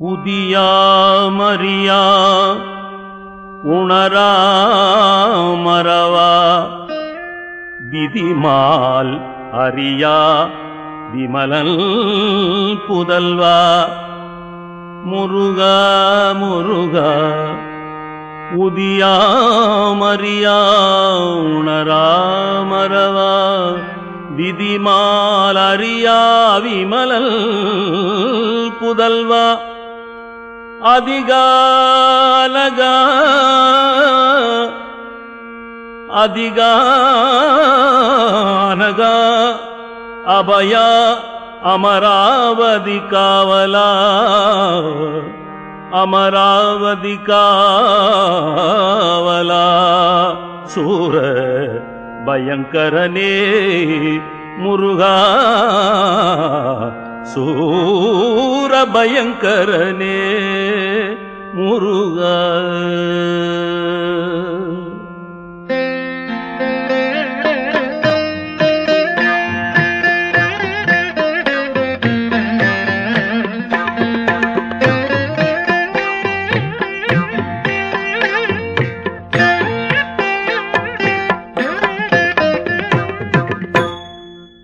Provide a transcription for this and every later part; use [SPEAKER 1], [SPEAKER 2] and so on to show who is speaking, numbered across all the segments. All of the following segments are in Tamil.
[SPEAKER 1] உதியாமறியா உணராமரவா விதிமால் அறியா விமலல் புதல்வா. முருகா முருகா உதியாமறியா உணராமரவா விதிமால் அறியா விமலல் புதல்வா. அதிகாலகா அதிகானகா அபயா அமராவதி காவலா அமராவதி காவலா. சூர பயங்கரனே முருகா சூர பயங்கரனே முருகா.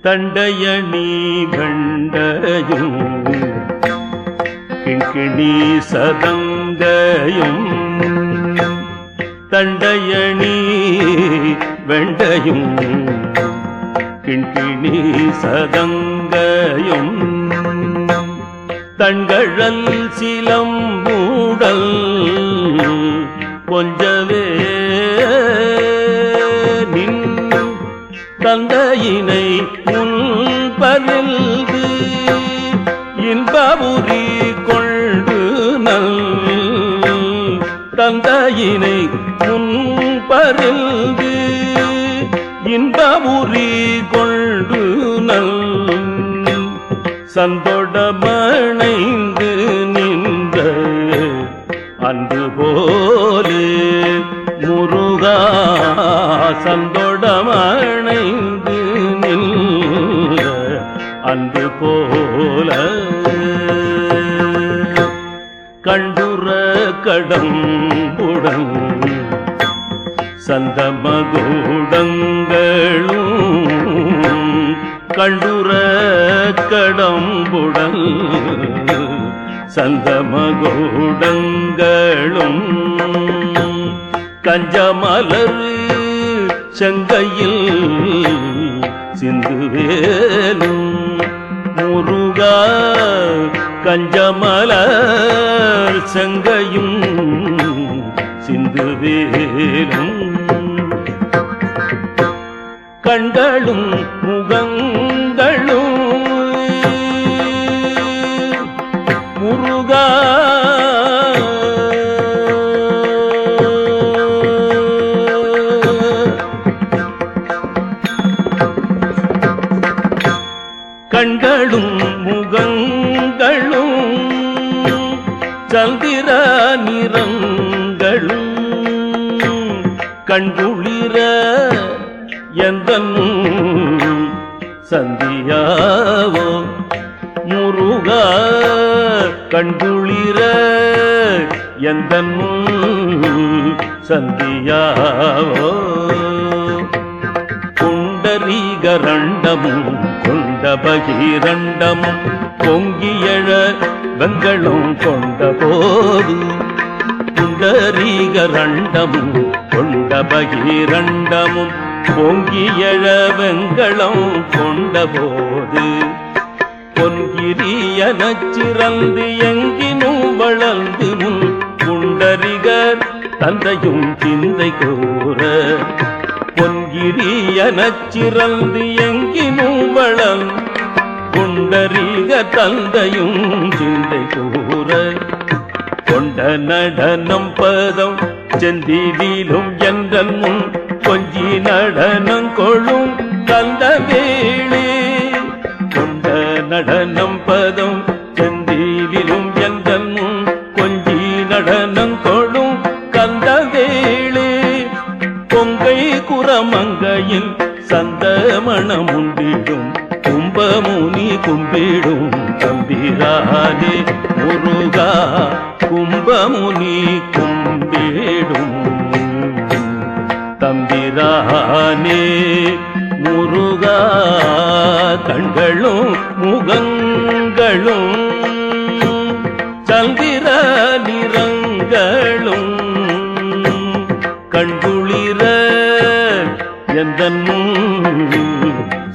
[SPEAKER 1] தண்டயணி கண்டயும் கிண்கிணி சதங்கையும் தண்டயணி வெண்டையும் கிண்கிணி சதங்கையும் தண்கழல் சிலம்பூடல் கொஞ்சவே தந்தையினை முன்பறிந்து இன்பபுரி கொண்டு நல் தந்தையினை முன்பறிந்து இன்பபுரி கொண்டு நல் சந்தோடமணைந்து நின்ற அன்று போலே முருகா சந்தொடமணைந்து நின்ற அன்பு போல. கண்டுற கடம்புடன் சந்தமகுடங்களும் கண்டுற கடம்புடன் சந்தமகுடங்களும் கஞ்சமலரு செங்கையில் சிந்துவேலும் முருகா கஞ்சமலர் செங்கையும் சிந்துவேலும். கண்களும் முகங்களும் கண்களும் முகங்களும் சந்திர நிறங்களும் கண்குளிர எந்த சந்தியாவோ? முருகா கண்குளிர எந்த சந்தியாவோ? குண்டரீகரண்டமும் கொண்ட பகீரண்டமும் பொங்கியழ வெங்களும் கொண்ட போது. புண்டரீகரண்டமும் கொண்ட பகீரண்டமும் பொங்கியழ வெங்களும் கொண்ட போது. பொன்கிரியனச் சிறந்து எங்கினும் வளர்ந்து முன் புண்டரிகர் தந்தையும் சிந்தை கூற. கிரியனச் சிறந்து எங்கினும் வளம் குண்டரிக தந்தையும் சிந்தை கூற. கொண்ட நடனம் பதம் செந்திலும் என்ற முன் கொஞ்சி நடனம் கொள்ளும் தந்த வேளே. கொண்ட நடனம் பதம் பொங்கை குரமங்கையில் சந்த மணம் உண்டிடும் கும்பமுனி கும்பிடும் தம்பிரானே முருகா கும்பமுனி கும்ப அதன்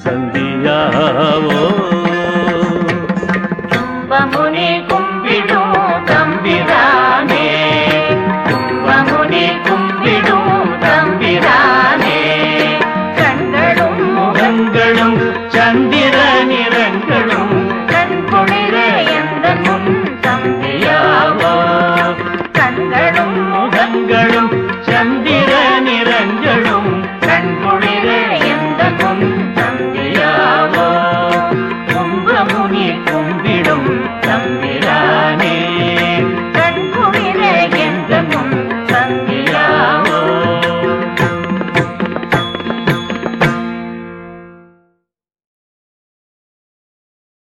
[SPEAKER 1] சந்தியாவோ? கும்பமுனி கும்பிடும் தம்பிரானே. கும்பமுனி கும்பிடும் தம்பிரானே. கண்களும் முகங்களும் சந்திர நிறங்களும் கண்குளிர எந்த முன் சந்தியாவோ கண்களும் முகங்களும் சந்திர